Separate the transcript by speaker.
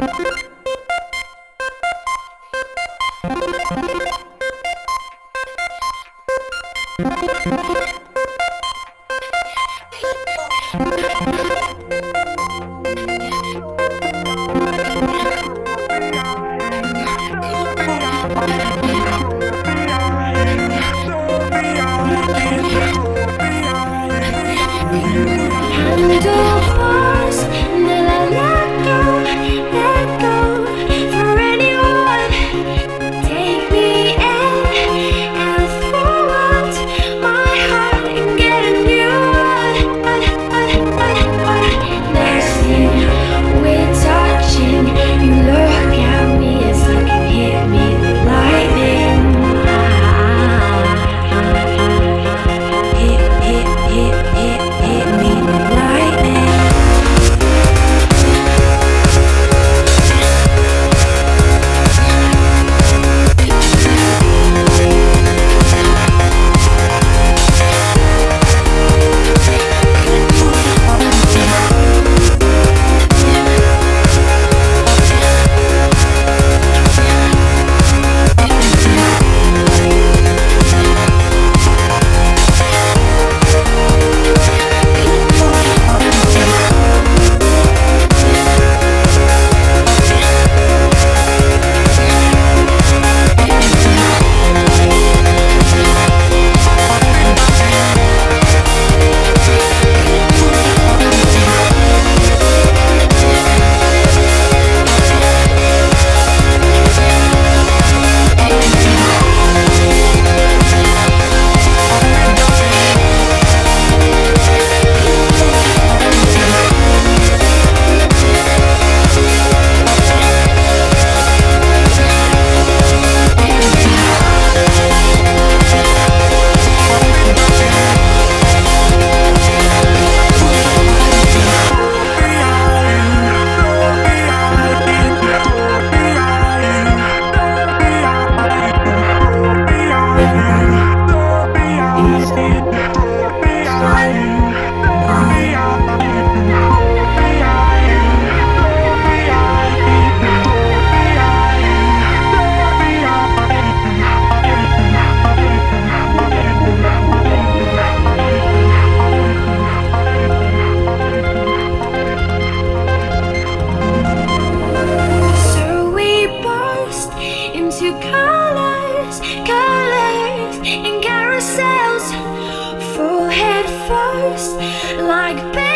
Speaker 1: Handle like